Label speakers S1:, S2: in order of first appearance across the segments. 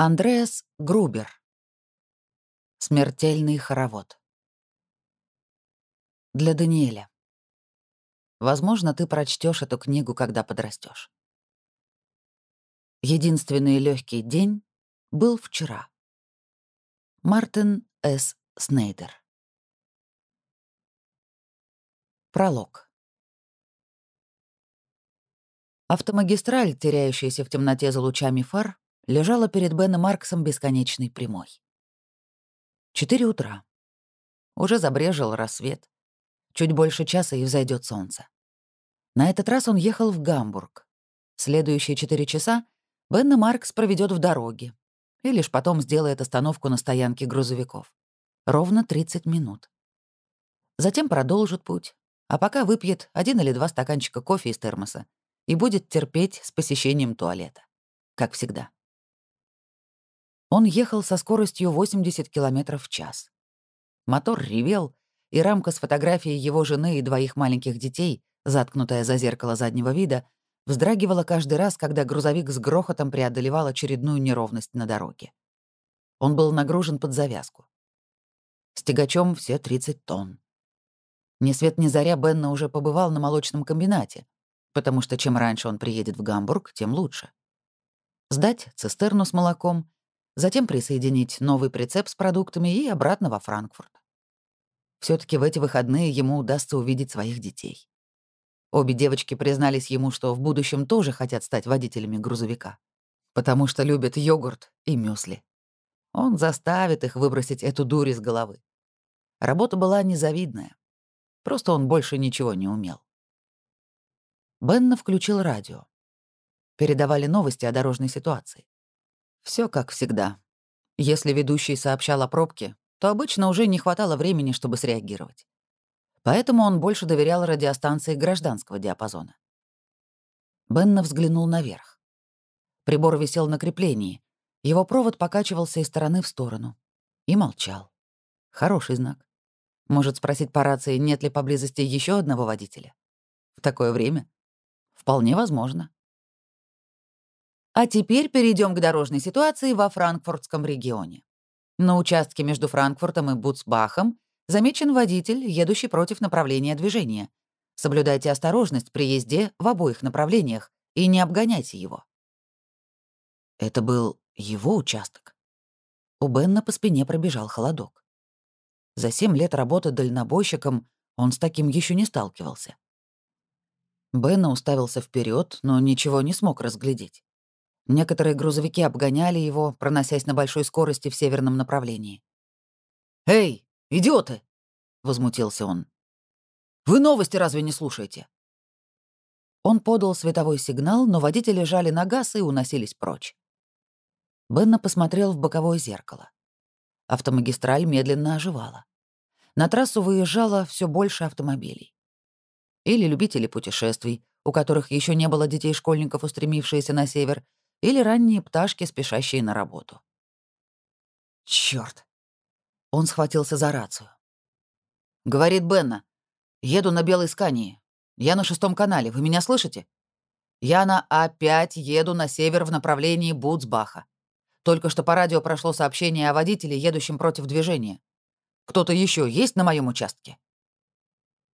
S1: Андреас Грубер. Смертельный хоровод. Для Даниэля. Возможно, ты прочтешь эту книгу, когда подрастешь. Единственный легкий день был вчера. Мартин С. Снейдер. Пролог. Автомагистраль, теряющаяся в темноте за лучами фар, лежала перед Беном Марксом бесконечной прямой. Четыре утра. Уже забрежил рассвет. Чуть больше часа и взойдет солнце. На этот раз он ехал в Гамбург. Следующие четыре часа Бен Маркс проведет в дороге и лишь потом сделает остановку на стоянке грузовиков. Ровно 30 минут. Затем продолжит путь, а пока выпьет один или два стаканчика кофе из термоса и будет терпеть с посещением туалета. Как всегда. Он ехал со скоростью 80 км в час. Мотор ревел, и рамка с фотографией его жены и двоих маленьких детей, заткнутая за зеркало заднего вида, вздрагивала каждый раз, когда грузовик с грохотом преодолевал очередную неровность на дороге. Он был нагружен под завязку. С тягачом все 30 тонн. Ни свет ни заря Бенна уже побывал на молочном комбинате, потому что чем раньше он приедет в Гамбург, тем лучше. Сдать цистерну с молоком, затем присоединить новый прицеп с продуктами и обратно во Франкфурт. все таки в эти выходные ему удастся увидеть своих детей. Обе девочки признались ему, что в будущем тоже хотят стать водителями грузовика, потому что любят йогурт и мюсли. Он заставит их выбросить эту дурь из головы. Работа была незавидная. Просто он больше ничего не умел. Бенна включил радио. Передавали новости о дорожной ситуации. Все как всегда. Если ведущий сообщал о пробке, то обычно уже не хватало времени, чтобы среагировать. Поэтому он больше доверял радиостанции гражданского диапазона. Бенна взглянул наверх. Прибор висел на креплении. Его провод покачивался из стороны в сторону. И молчал. Хороший знак. Может спросить по рации, нет ли поблизости еще одного водителя? В такое время? Вполне возможно. А теперь перейдем к дорожной ситуации во франкфуртском регионе. На участке между Франкфуртом и Буцбахом замечен водитель, едущий против направления движения. Соблюдайте осторожность при езде в обоих направлениях и не обгоняйте его. Это был его участок. У Бенна по спине пробежал холодок. За семь лет работы дальнобойщиком он с таким еще не сталкивался. Бенна уставился вперед, но ничего не смог разглядеть. Некоторые грузовики обгоняли его, проносясь на большой скорости в северном направлении. «Эй, идиоты!» — возмутился он. «Вы новости разве не слушаете?» Он подал световой сигнал, но водители жали на газ и уносились прочь. Бенна посмотрел в боковое зеркало. Автомагистраль медленно оживала. На трассу выезжало все больше автомобилей. Или любители путешествий, у которых еще не было детей-школьников, устремившиеся на север, или ранние пташки, спешащие на работу. Черт! Он схватился за рацию. «Говорит Бенна. Еду на белой скании. Я на шестом канале. Вы меня слышите? Я на опять еду на север в направлении Буцбаха. Только что по радио прошло сообщение о водителе, едущем против движения. Кто-то еще есть на моем участке?»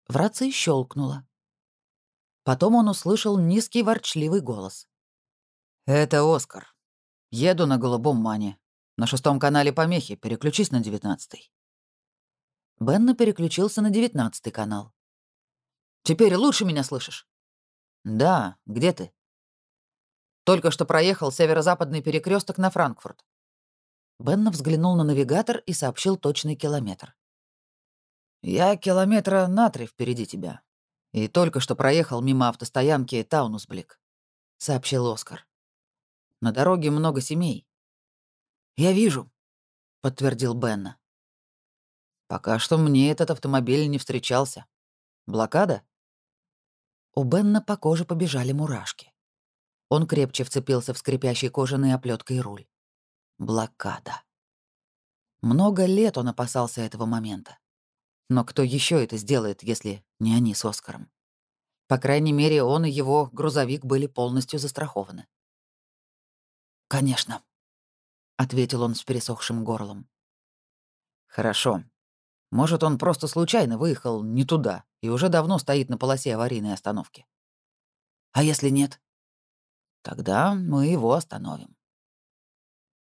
S1: В рации щелкнуло. Потом он услышал низкий ворчливый голос. «Это Оскар. Еду на голубом мане. На шестом канале помехи. Переключись на девятнадцатый». Бенна переключился на девятнадцатый канал. «Теперь лучше меня слышишь?» «Да. Где ты?» «Только что проехал северо-западный перекресток на Франкфурт». Бенна взглянул на навигатор и сообщил точный километр. «Я километра на три впереди тебя. И только что проехал мимо автостоянки Таунусблик», — сообщил Оскар. На дороге много семей». «Я вижу», — подтвердил Бенна. «Пока что мне этот автомобиль не встречался. Блокада?» У Бенна по коже побежали мурашки. Он крепче вцепился в скрипящий кожаный оплеткой руль. Блокада. Много лет он опасался этого момента. Но кто еще это сделает, если не они с Оскаром? По крайней мере, он и его грузовик были полностью застрахованы. «Конечно». — ответил он с пересохшим горлом. «Хорошо. Может, он просто случайно выехал не туда и уже давно стоит на полосе аварийной остановки. А если нет? Тогда мы его остановим».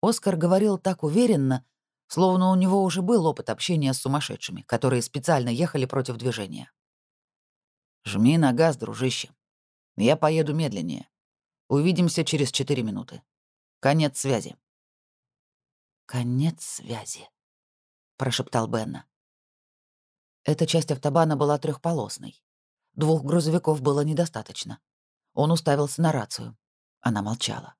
S1: Оскар говорил так уверенно, словно у него уже был опыт общения с сумасшедшими, которые специально ехали против движения. «Жми на газ, дружище. Я поеду медленнее. Увидимся через четыре минуты. Конец связи». «Конец связи», — прошептал Бенна. Эта часть автобана была трехполосной. Двух грузовиков было недостаточно. Он уставился на рацию. Она молчала.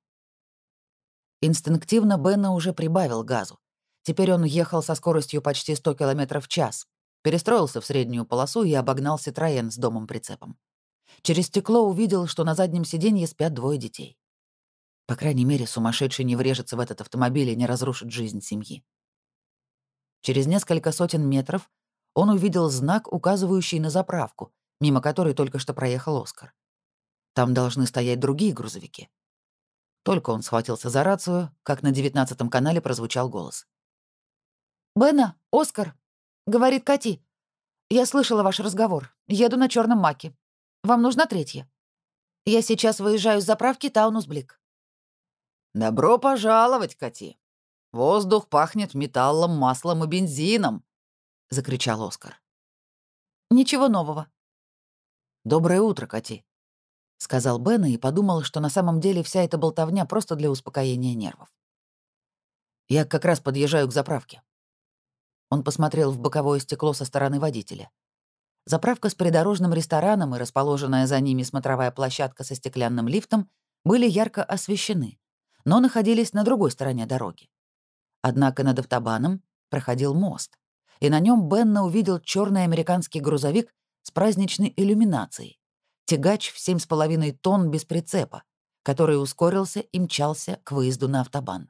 S1: Инстинктивно Бенна уже прибавил газу. Теперь он ехал со скоростью почти 100 км в час, перестроился в среднюю полосу и обогнал Ситроен с домом-прицепом. Через стекло увидел, что на заднем сиденье спят двое детей. По крайней мере, сумасшедший не врежется в этот автомобиль и не разрушит жизнь семьи. Через несколько сотен метров он увидел знак, указывающий на заправку, мимо которой только что проехал Оскар. Там должны стоять другие грузовики. Только он схватился за рацию, как на девятнадцатом канале прозвучал голос. «Бена, Оскар!» — говорит Кати. «Я слышала ваш разговор. Еду на черном маке. Вам нужна третья? Я сейчас выезжаю с заправки Таунус Блик».
S2: «Добро пожаловать, Кати. Воздух пахнет металлом, маслом и бензином», — закричал Оскар.
S1: «Ничего нового».
S2: «Доброе утро, Кати», —
S1: сказал Бен и подумал, что на самом деле вся эта болтовня просто для успокоения нервов. «Я как раз подъезжаю к заправке». Он посмотрел в боковое стекло со стороны водителя. Заправка с придорожным рестораном и расположенная за ними смотровая площадка со стеклянным лифтом были ярко освещены, но находились на другой стороне дороги. Однако над автобаном проходил мост, и на нем Бенна увидел черный американский грузовик с праздничной иллюминацией, тягач в семь с половиной тонн без прицепа, который ускорился и мчался к выезду на автобан.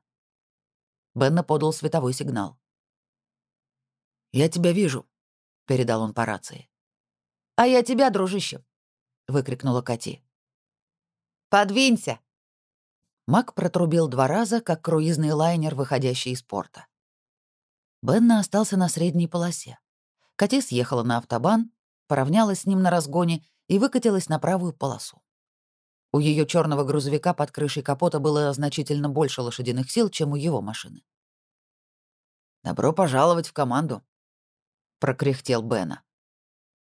S1: Бенна подал световой сигнал.
S2: «Я тебя вижу», — передал он по рации.
S1: «А я тебя, дружище», — выкрикнула Кати. «Подвинься!» Мак протрубил два раза, как круизный лайнер, выходящий из порта. Бенна остался на средней полосе. Кати съехала на автобан, поравнялась с ним на разгоне и выкатилась на правую полосу. У ее черного грузовика под крышей капота было значительно больше лошадиных сил, чем у его машины.
S2: «Добро пожаловать в команду», —
S1: прокряхтел Бена.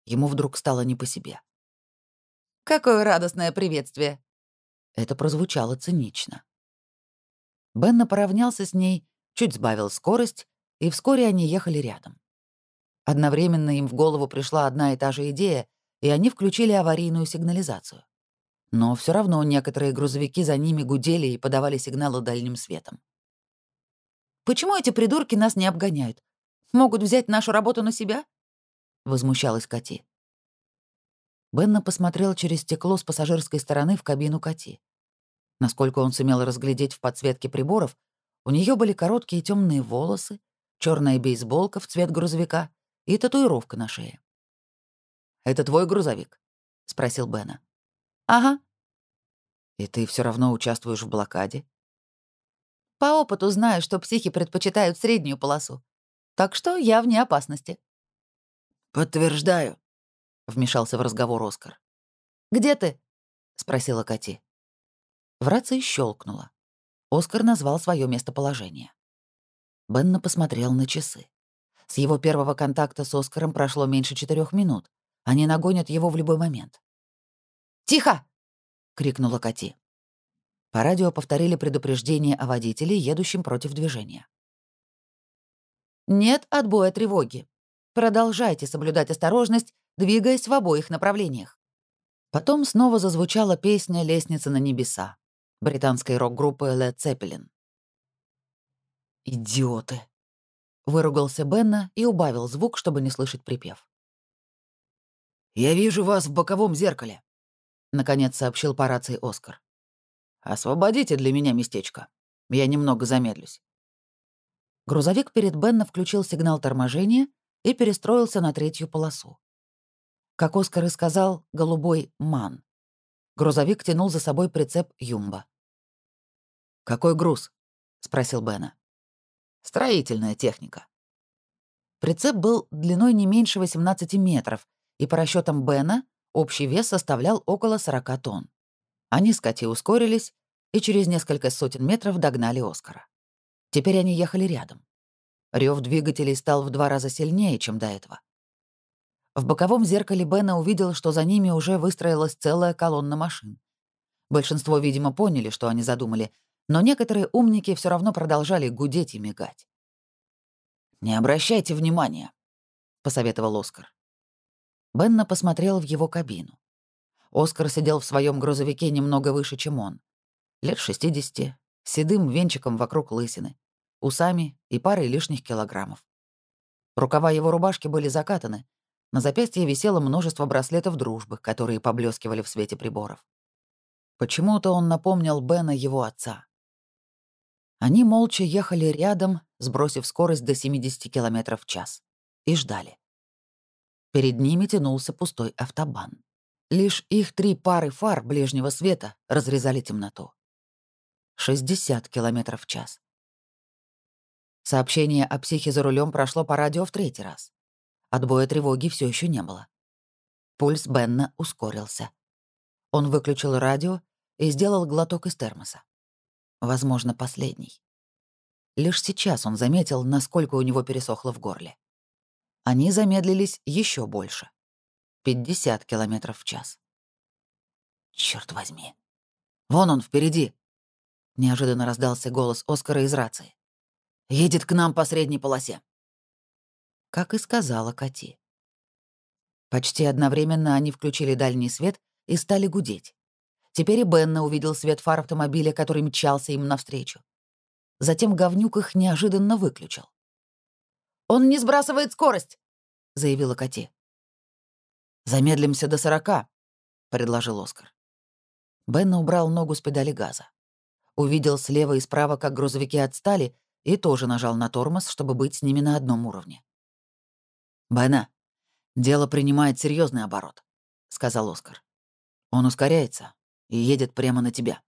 S1: Ему вдруг стало не по себе.
S2: «Какое радостное приветствие!»
S1: Это прозвучало цинично. Бенна поравнялся с ней, чуть сбавил скорость, и вскоре они ехали рядом. Одновременно им в голову пришла одна и та же идея, и они включили аварийную сигнализацию. Но все равно некоторые грузовики за ними гудели и подавали сигналы дальним светом. «Почему эти придурки нас не обгоняют? Могут взять нашу работу на себя?» — возмущалась Кати. Бенна посмотрел через стекло с пассажирской стороны в кабину Кати. Насколько он сумел разглядеть в подсветке приборов, у нее были короткие темные волосы, черная бейсболка в цвет грузовика и татуировка на шее.
S2: Это твой грузовик?» — спросил Бена.
S1: «Ага».
S2: «И ты все равно участвуешь в блокаде?»
S1: «По опыту знаю, что психи предпочитают среднюю полосу. Так что я вне опасности».
S2: «Подтверждаю», — вмешался в разговор Оскар.
S1: «Где ты?» — спросила Кати. В рации щелкнула. Оскар назвал свое местоположение. Бенна посмотрел на часы. С его первого контакта с Оскаром прошло меньше четырех минут, они нагонят его в любой момент. «Тихо!» — крикнула Кати. По радио повторили предупреждение о водителе, едущем против движения. «Нет отбоя тревоги. Продолжайте соблюдать осторожность, двигаясь в обоих направлениях». Потом снова зазвучала песня «Лестница на небеса» британской рок-группы Led Zeppelin. «Идиоты!» — выругался Бенна и убавил звук, чтобы не слышать припев.
S2: «Я вижу вас в боковом зеркале», — наконец сообщил по рации Оскар. «Освободите для меня местечко. Я немного замедлюсь».
S1: Грузовик перед Бенна включил сигнал торможения и перестроился на третью полосу. Как Оскар и сказал, голубой «Ман». Грузовик тянул за собой прицеп «Юмба».
S2: «Какой груз?»
S1: — спросил Бена.
S2: Строительная техника.
S1: Прицеп был длиной не меньше 18 метров, и по расчетам Бена общий вес составлял около 40 тонн. Они с Кати ускорились и через несколько сотен метров догнали Оскара. Теперь они ехали рядом. Рев двигателей стал в два раза сильнее, чем до этого. В боковом зеркале Бена увидел, что за ними уже выстроилась целая колонна машин. Большинство, видимо, поняли, что они задумали, но некоторые умники все равно продолжали гудеть и мигать.
S2: «Не обращайте внимания», — посоветовал Оскар.
S1: Бенна посмотрел в его кабину. Оскар сидел в своем грузовике немного выше, чем он. Лет 60, седым венчиком вокруг лысины, усами и парой лишних килограммов. Рукава его рубашки были закатаны, на запястье висело множество браслетов дружбы, которые поблескивали в свете приборов. Почему-то он напомнил Бена его отца. Они молча ехали рядом, сбросив скорость до 70 км в час, и ждали. Перед ними тянулся пустой автобан. Лишь их три пары фар ближнего света разрезали темноту. 60 км в час. Сообщение о психе за рулем прошло по радио в третий раз. Отбоя тревоги все еще не было. Пульс Бенна ускорился. Он выключил радио и сделал глоток из термоса. Возможно, последний. Лишь сейчас он заметил, насколько у него пересохло в горле. Они замедлились еще больше. 50 километров в час.
S2: Черт возьми. Вон он впереди. Неожиданно раздался голос Оскара из рации. Едет к нам по средней полосе.
S1: Как и сказала Кати. Почти одновременно они включили дальний свет и стали гудеть. Теперь и Бенна увидел свет фар автомобиля, который мчался им навстречу. Затем говнюк их неожиданно выключил.
S2: «Он не сбрасывает скорость!» — заявила Кати.
S1: «Замедлимся до сорока», — предложил Оскар. Бенна убрал ногу с педали газа. Увидел слева и справа, как грузовики отстали, и тоже нажал на тормоз, чтобы быть с ними на одном уровне.
S2: «Бенна, дело принимает серьезный оборот», — сказал Оскар. «Он ускоряется, и едет прямо на тебя.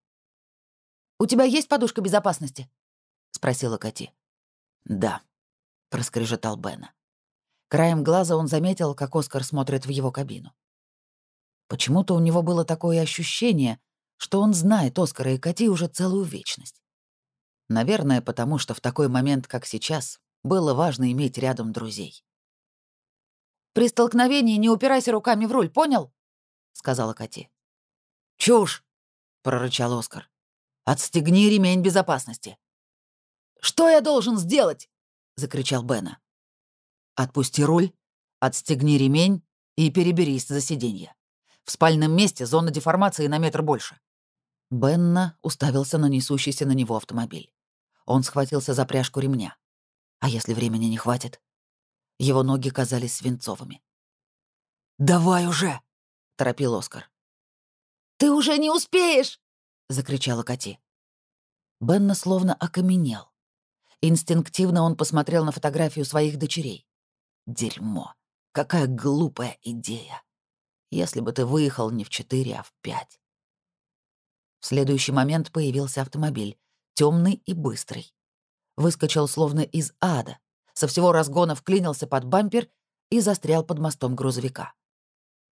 S1: «У тебя есть подушка безопасности?» — спросила Кати.
S2: «Да», — проскрежетал Бена.
S1: Краем глаза он заметил, как Оскар смотрит в его кабину. Почему-то у него было такое ощущение, что он знает Оскара и Кати уже целую вечность. Наверное, потому что в такой момент, как сейчас, было важно иметь рядом друзей.
S2: «При столкновении не упирайся руками в руль, понял?» — сказала Кати.
S1: «Чушь!» — прорычал Оскар. «Отстегни ремень безопасности».
S2: «Что я должен сделать?»
S1: — закричал Бена. «Отпусти руль, отстегни ремень и переберись за сиденье. В спальном месте зона деформации на метр больше». Бенна уставился на несущийся на него автомобиль. Он схватился за пряжку ремня. А если времени не хватит? Его ноги казались свинцовыми.
S2: «Давай уже!» — торопил Оскар.
S1: «Ты уже не успеешь!» — закричала Кати. Бенна словно окаменел. Инстинктивно он посмотрел на фотографию своих дочерей. Дерьмо. Какая глупая идея. Если бы ты выехал не в четыре, а в пять. В следующий момент появился автомобиль, темный и быстрый. Выскочил словно из ада, со всего разгона вклинился под бампер и застрял под мостом грузовика.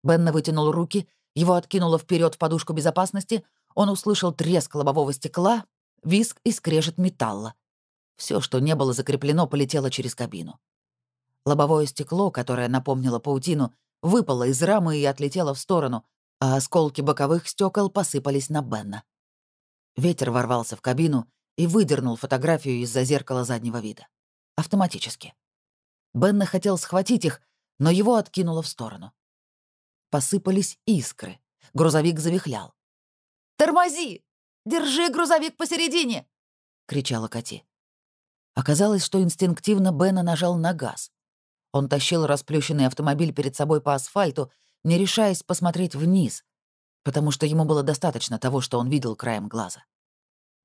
S1: Бенна вытянул руки его откинуло вперед в подушку безопасности, он услышал треск лобового стекла, виск и скрежет металла. Все, что не было закреплено, полетело через кабину. Лобовое стекло, которое напомнило паутину, выпало из рамы и отлетело в сторону, а осколки боковых стекол посыпались на Бенна. Ветер ворвался в кабину и выдернул фотографию из-за зеркала заднего вида. Автоматически. Бенна хотел схватить их, но его откинуло в сторону. Посыпались искры. Грузовик завихлял.
S2: «Тормози! Держи грузовик посередине!» — кричала Кати.
S1: Оказалось, что инстинктивно Бена нажал на газ. Он тащил расплющенный автомобиль перед собой по асфальту, не решаясь посмотреть вниз, потому что ему было достаточно того, что он видел краем глаза.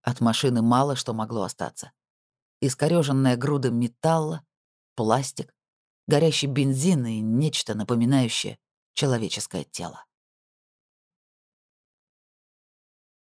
S1: От машины мало что могло остаться. Искорёженная груда металла, пластик, горящий бензин и нечто напоминающее человеческое тело.